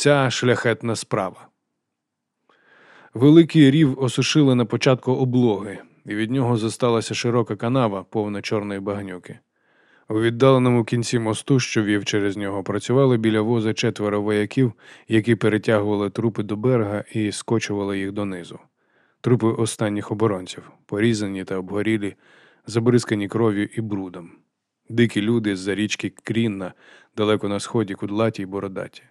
ця шляхетна справа. Великий рів осушили на початку облоги, і від нього зосталася широка канава, повна чорної багнюки. У віддаленому кінці мосту, що вів через нього, працювали біля воза четверо вояків, які перетягували трупи до берега і скочували їх донизу. Трупи останніх оборонців, порізані та обгорілі, забризкані кров'ю і брудом. Дикі люди з-за річки Крінна, далеко на сході, кудлаті й бородаті.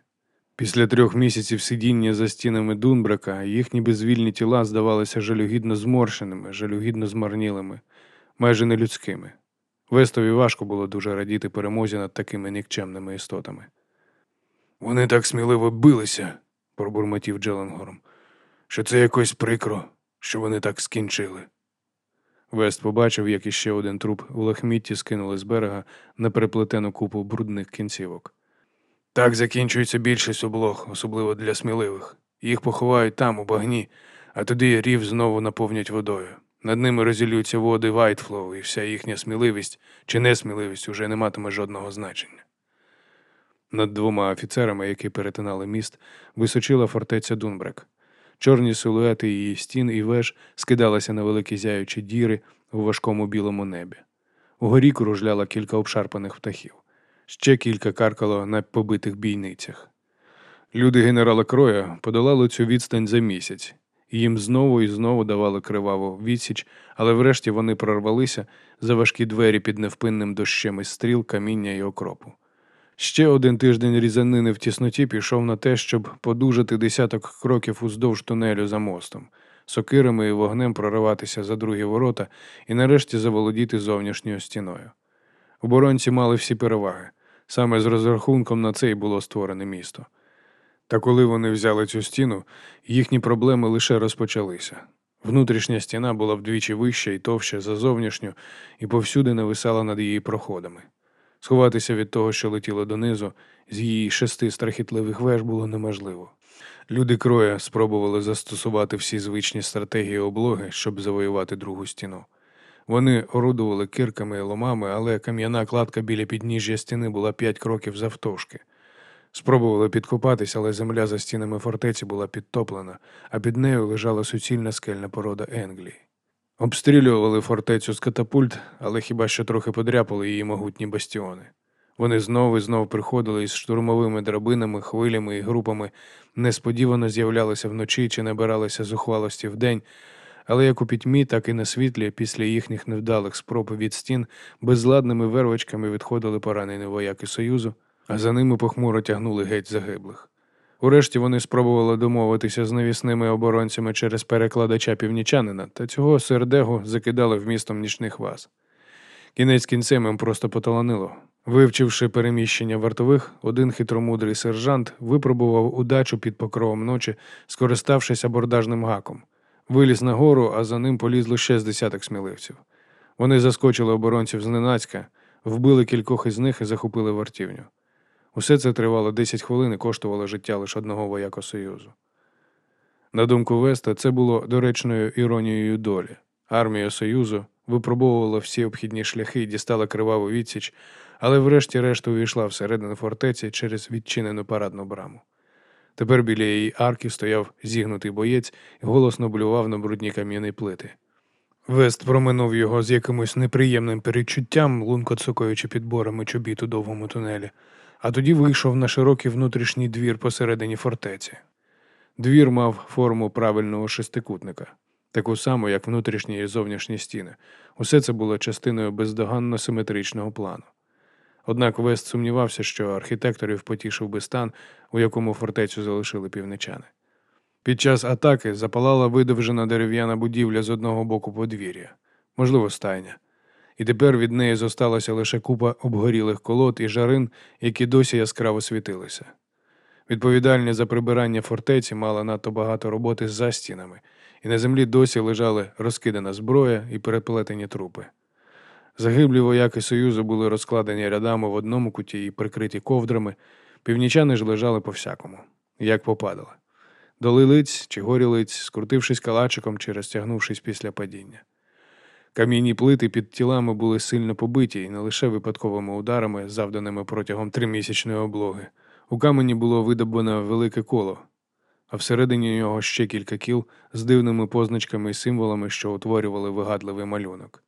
Після трьох місяців сидіння за стінами Дунбрека їхні безвільні тіла здавалися жалюгідно зморшеними, жалюгідно змарнілими, майже нелюдськими. Вестові важко було дуже радіти перемозі над такими нікчемними істотами. Вони так сміливо билися, пробурмотів Джеленгорм, що це якось прикро, що вони так скінчили. Вест побачив, як іще один труп у лахмітті скинули з берега на переплетену купу брудних кінцівок. Так закінчується більшість облог, особливо для сміливих. Їх поховають там, у багні, а тоді рів знову наповнять водою. Над ними розіллються води Вайтфлоу, і вся їхня сміливість чи несміливість уже не матиме жодного значення. Над двома офіцерами, які перетинали міст, височила фортеця Дунбрек. Чорні силуети її стін і веж скидалися на великі зяючі діри у важкому білому небі. Угорі кружляла кілька обшарпаних птахів. Ще кілька каркало на побитих бійницях. Люди генерала Кроя подолали цю відстань за місяць, їм знову і знову давали криваву відсіч, але врешті вони прорвалися за важкі двері під невпинним дощем із стріл, каміння і окропу. Ще один тиждень різанини в тісноті пішов на те, щоб подужати десяток кроків уздовж тунелю за мостом, сокирами і вогнем прориватися за другі ворота і нарешті заволодіти зовнішньою стіною. Оборонці мали всі переваги. Саме з розрахунком на це й було створене місто. Та коли вони взяли цю стіну, їхні проблеми лише розпочалися. Внутрішня стіна була вдвічі вища і товща за зовнішню, і повсюди нависала над її проходами. Сховатися від того, що летіло донизу, з її шести страхітливих веж було неможливо. Люди кроя спробували застосувати всі звичні стратегії облоги, щоб завоювати другу стіну. Вони орудували кирками і ломами, але кам'яна кладка біля підніжжя стіни була п'ять кроків завтовшки. Спробували підкопатись, але земля за стінами фортеці була підтоплена, а під нею лежала суцільна скельна порода Енглії. Обстрілювали фортецю з катапульт, але хіба що трохи подряпали її могутні бастіони. Вони знов і знов приходили із штурмовими драбинами, хвилями і групами, несподівано з'являлися вночі чи набиралися зухвалості вдень, але як у пітьмі, так і на світлі, після їхніх невдалих спроб від стін, безладними вервочками відходили поранені вояки Союзу, а за ними похмуро тягнули геть загиблих. Урешті вони спробували домовитися з навісними оборонцями через перекладача північанина, та цього сердегу закидали в містом нічних ваз. Кінець кінцем їм просто поталанило. Вивчивши переміщення вартових, один хитромудрий сержант випробував удачу під покровом ночі, скориставшись абордажним гаком. Виліз на гору, а за ним полізло ще з десяток сміливців. Вони заскочили оборонців зненацька, вбили кількох із них і захопили вартівню. Усе це тривало 10 хвилин і коштувало життя лише одного вояка Союзу. На думку Веста, це було доречною іронією долі. Армія Союзу випробовувала всі обхідні шляхи і дістала криваву відсіч, але врешті-решт увійшла всередину фортеці через відчинену парадну браму. Тепер біля її арки стояв зігнутий боєць і голосно блював на брудні кам'яні плити. Вест проминув його з якимось неприємним перечуттям, лунко цукаючи підборами чобіт у довгому тунелі, а тоді вийшов на широкий внутрішній двір посередині фортеці. Двір мав форму правильного шестикутника, таку саму, як внутрішні і зовнішні стіни. Усе це було частиною бездоганно симетричного плану. Однак Вест сумнівався, що архітекторів потішив би стан, у якому фортецю залишили півничани. Під час атаки запалала видовжена дерев'яна будівля з одного боку подвір'я, можливо, стайня, і тепер від неї зосталася лише купа обгорілих колод і жарин, які досі яскраво світилися. Відповідальні за прибирання фортеці мала надто багато роботи за стінами, і на землі досі лежали розкидана зброя і переплетені трупи. Загиблі вояки Союзу були розкладені рядами в одному куті і прикриті ковдрами, північани ж лежали по всякому, як попадали. Доли лиць чи горі лиць, скрутившись калачиком чи розтягнувшись після падіння. Кам'яні плити під тілами були сильно побиті і не лише випадковими ударами, завданими протягом тримісячної облоги. У камені було видобане велике коло, а всередині нього ще кілька кіл з дивними позначками і символами, що утворювали вигадливий малюнок.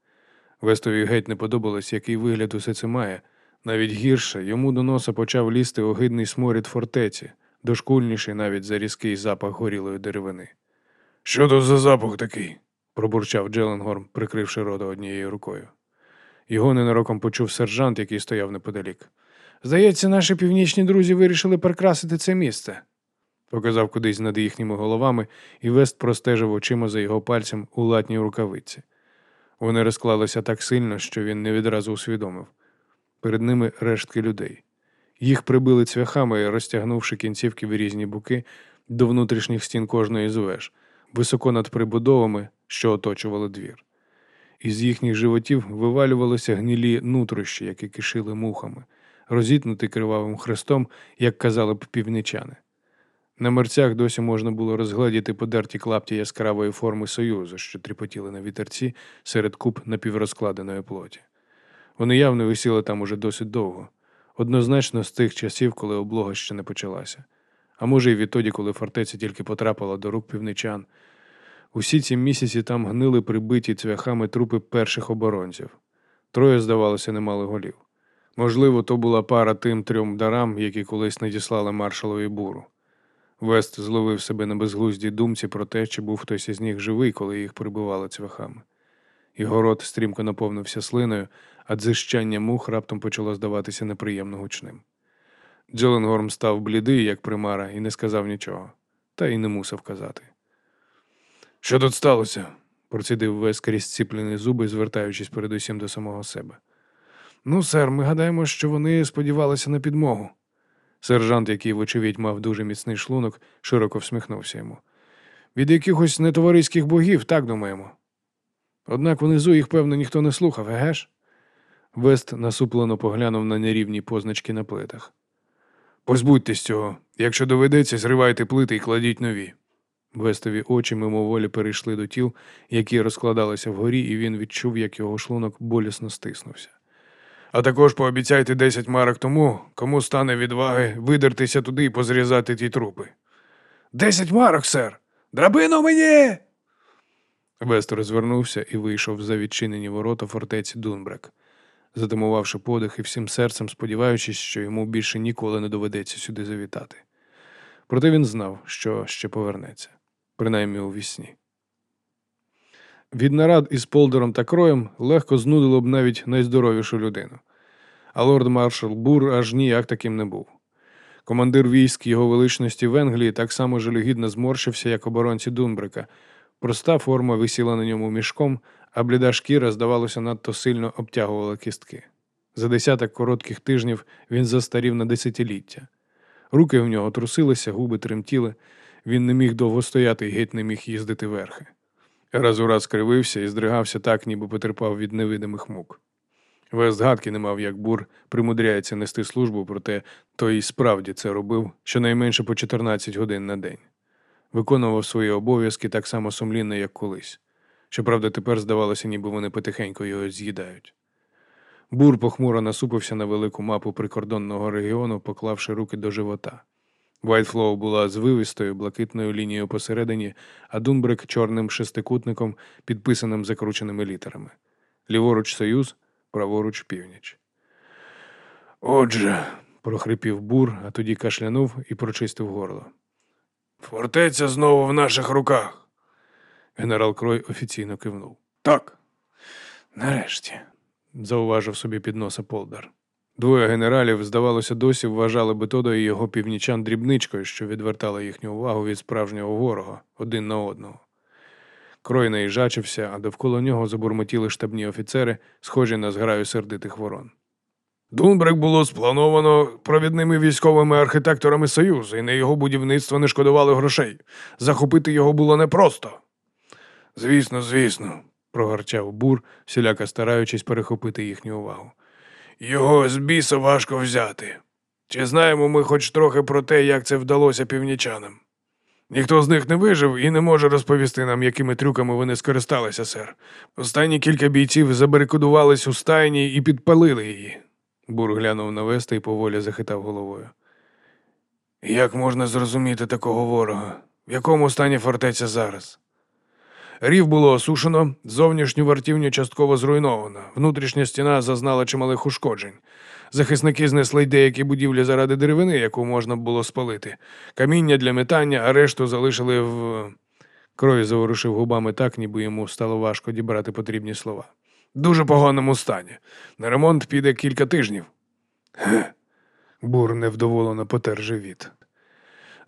Вестові геть не подобалось, який вигляд усе це має. Навіть гірше йому до носа почав лізти огидний сморід фортеці, дошкульніший навіть за різкий запах горілої деревини. Що тут за запах такий? пробурчав Джеленгорм, прикривши рота однією рукою. Його ненароком почув сержант, який стояв неподалік. Здається, наші північні друзі вирішили прикрасити це місце, показав кудись над їхніми головами, і Вест простежив очима за його пальцем у латній рукавиці. Вони розклалися так сильно, що він не відразу усвідомив. Перед ними рештки людей. Їх прибили цвяхами, розтягнувши кінцівки в різні боки до внутрішніх стін кожної з веж, високо над прибудовами, що оточували двір. Із їхніх животів вивалювалися гнілі нутрощі, які кишили мухами, розітнуті кривавим хрестом, як казали б північани. На мерцях досі можна було розгледіти подерті клапті яскравої форми союзу, що тріпотіли на вітерці серед куб напіврозкладеної плоті. Вони явно висіли там уже досить довго, однозначно з тих часів, коли облога ще не почалася, а може, й відтоді, коли фортеця тільки потрапила до рук півничан. Усі ці місяці там гнили прибиті цвяхами трупи перших оборонців. Троє, здавалося, не мали голів. Можливо, то була пара тим трьом дарам, які колись надіслали маршалові буру. Вест зловив себе на безглуздій думці про те, чи був хтось із них живий, коли їх прибивали цвяхами. Його рот стрімко наповнився слиною, а дзищання мух раптом почало здаватися неприємно гучним. Джеленгорм став блідий, як примара, і не сказав нічого, та й не мусив казати. Що тут сталося? процідив весь крізь ціплені зуби, звертаючись передусім до самого себе. Ну, сер, ми гадаємо, що вони сподівалися на підмогу. Сержант, який, вочевидь, мав дуже міцний шлунок, широко всміхнувся йому. Від якихось нетовариських богів, так думаємо. Однак внизу їх, певно, ніхто не слухав, еге ж? Вест насуплено поглянув на нерівні позначки на плитах. Позбудьтесь цього. Якщо доведеться, зривайте плити і кладіть нові. Вестові очі мимоволі перейшли до тіл, які розкладалися вгорі, і він відчув, як його шлунок болісно стиснувся. А також пообіцяйте десять марок тому, кому стане відваги видертися туди і позрізати ті трупи. Десять марок, сер! Драбину мені! Вест розвернувся і вийшов за відчинені ворота фортеці Дунбрек, затимувавши подих і всім серцем сподіваючись, що йому більше ніколи не доведеться сюди завітати. Проте він знав, що ще повернеться, принаймні у вісні. Від нарад із Полдером та Кроєм легко знудило б навіть найздоровішу людину. А лорд маршал Бур аж ніяк таким не був. Командир військ його величності в Енглії так само жалюгідно зморщився, як оборонці Дунбрика. Проста форма висіла на ньому мішком, а бліда шкіра, здавалося, надто сильно обтягувала кістки. За десяток коротких тижнів він застарів на десятиліття. Руки в нього трусилися, губи тремтіли, він не міг довго стояти і геть не міг їздити верхи. Раз у раз кривився і здригався так, ніби потерпав від невидимих мук. Вест гадки не мав, як бур примудряється нести службу, проте той і справді це робив щонайменше по 14 годин на день. Виконував свої обов'язки так само сумлінно, як колись. Щоправда, тепер здавалося, ніби вони потихеньку його з'їдають. Бур похмуро насупився на велику мапу прикордонного регіону, поклавши руки до живота. Вайтфлоу була звивистою блакитною лінією посередині, а Дунбрек чорним шестикутником, підписаним закрученими літерами. Ліворуч союз, праворуч північ. Отже, прохрипів бур, а тоді кашлянув і прочистив горло. Фортеця знову в наших руках. Генерал Крой офіційно кивнув. Так. Нарешті, зауважив собі під носа Полдар. Двоє генералів, здавалося, досі вважали Бетода і його північан дрібничкою, що відвертала їхню увагу від справжнього ворога один на одного. Крой наїжачився, а довкола нього забурмотіли штабні офіцери, схожі на зграю сердитих ворон. Дунбрик було сплановано провідними військовими архітекторами Союзу, і на його будівництво не шкодували грошей. Захопити його було непросто. Звісно, звісно, прогарчав бур, всіляко стараючись перехопити їхню увагу. Його з біса важко взяти. Чи знаємо ми хоч трохи про те, як це вдалося північанам? Ніхто з них не вижив і не може розповісти нам, якими трюками вони скористалися, сер. Останні кілька бійців забарикадувались у стайні і підпалили її. Бур глянув на веста і поволі захитав головою. Як можна зрозуміти такого ворога? В якому стані фортеця зараз? Рів було осушено, зовнішню вартівню частково зруйновано, внутрішня стіна зазнала чималих ушкоджень. Захисники знесли деякі будівлі заради деревини, яку можна було спалити, каміння для метання, а решту залишили в. Крой заворушив губами так, ніби йому стало важко дібрати потрібні слова. Дуже поганому стані. На ремонт піде кілька тижнів. Бур невдоволено потер живіт.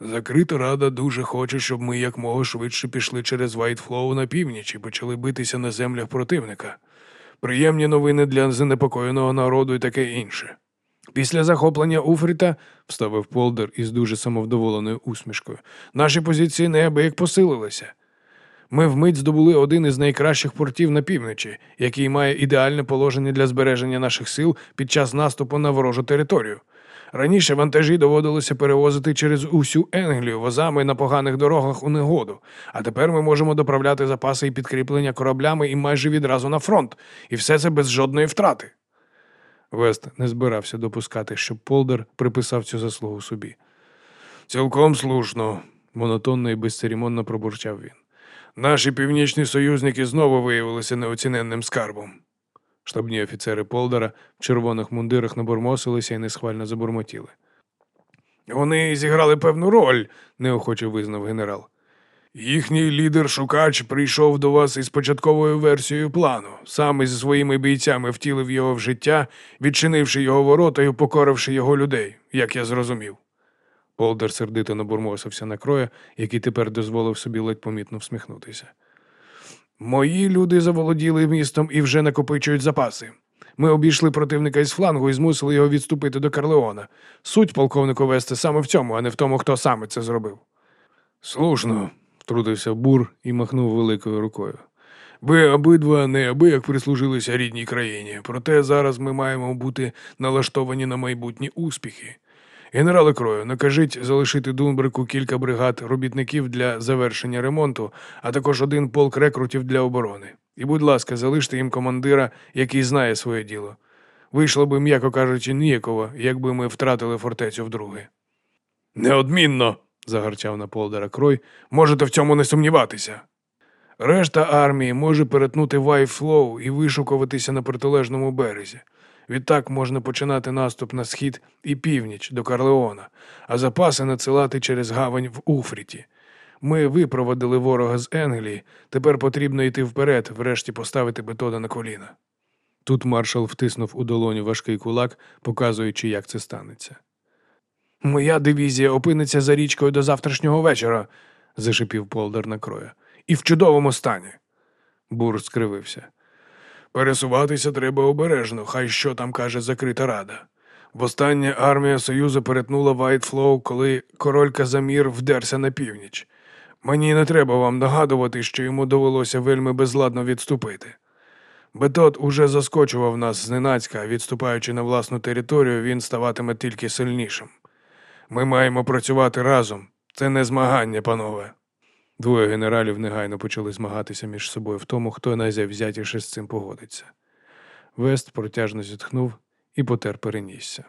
Закрита рада дуже хоче, щоб ми якмога швидше пішли через Вайтфлоу на північ і почали битися на землях противника. Приємні новини для занепокоєного народу і таке інше. Після захоплення Уфріта, вставив Полдер із дуже самовдоволеною усмішкою, наші позиції неабияк посилилися. Ми вмить здобули один із найкращих портів на півночі, який має ідеальне положення для збереження наших сил під час наступу на ворожу територію. Раніше вантажі доводилося перевозити через усю Енглію возами на поганих дорогах у негоду, а тепер ми можемо доправляти запаси і підкріплення кораблями і майже відразу на фронт, і все це без жодної втрати. Вест не збирався допускати, щоб Полдер приписав цю заслугу собі. Цілком слушно, монотонно і безцеремонно пробурчав він. Наші північні союзники знову виявилися неоціненним скарбом. Штабні офіцери Полдера в червоних мундирах набурмосилися і несхвально забурмотіли. Вони зіграли певну роль, неохоче визнав генерал. Їхній лідер шукач прийшов до вас із початковою версією плану, сам із своїми бійцями втілив його в життя, відчинивши його ворота і покоривши його людей, як я зрозумів. Полдер сердито набурмосився на кроя, який тепер дозволив собі ледь помітно всміхнутися. Мої люди заволоділи містом і вже накопичують запаси. Ми обійшли противника із флангу і змусили його відступити до Карлеона. Суть полковнику вести саме в цьому, а не в тому, хто саме це зробив. Слушно, втрутився бур і махнув великою рукою. Ви обидва неабияк прислужилися рідній країні, проте зараз ми маємо бути налаштовані на майбутні успіхи. Генерале Крою, накажіть залишити Дунбрику кілька бригад робітників для завершення ремонту, а також один полк рекрутів для оборони. І, будь ласка, залиште їм командира, який знає своє діло. Вийшло би, м'яко кажучи, ніяково, якби ми втратили фортецю вдруге. Неодмінно, загарчав на Полдера Крой, можете в цьому не сумніватися. Решта армії може перетнути Вайтфлоу і вишукуватися на протилежному березі. Відтак можна починати наступ на схід і північ до Карлеона, а запаси надсилати через гавань в Уфріті. Ми випроводили ворога з Енглії, тепер потрібно йти вперед, врешті поставити Бетода на коліна. Тут маршал втиснув у долоню важкий кулак, показуючи, як це станеться. Моя дивізія опиниться за річкою до завтрашнього вечора, зашипів Полдер на Кроя. І в чудовому стані. Бур скривився. Пересуватися треба обережно, хай що там каже закрита рада. Востаннє армія Союзу перетнула Вайтфлоу, коли король Казамір вдерся на північ. Мені не треба вам нагадувати, що йому довелося вельми безладно відступити. Бетод уже заскочував нас зненацька, відступаючи на власну територію, він ставатиме тільки сильнішим. Ми маємо працювати разом. Це не змагання, панове. Двоє генералів негайно почали змагатися між собою в тому, хто найзавзятіше з цим погодиться. Вест протяжно зітхнув і потер перенісся.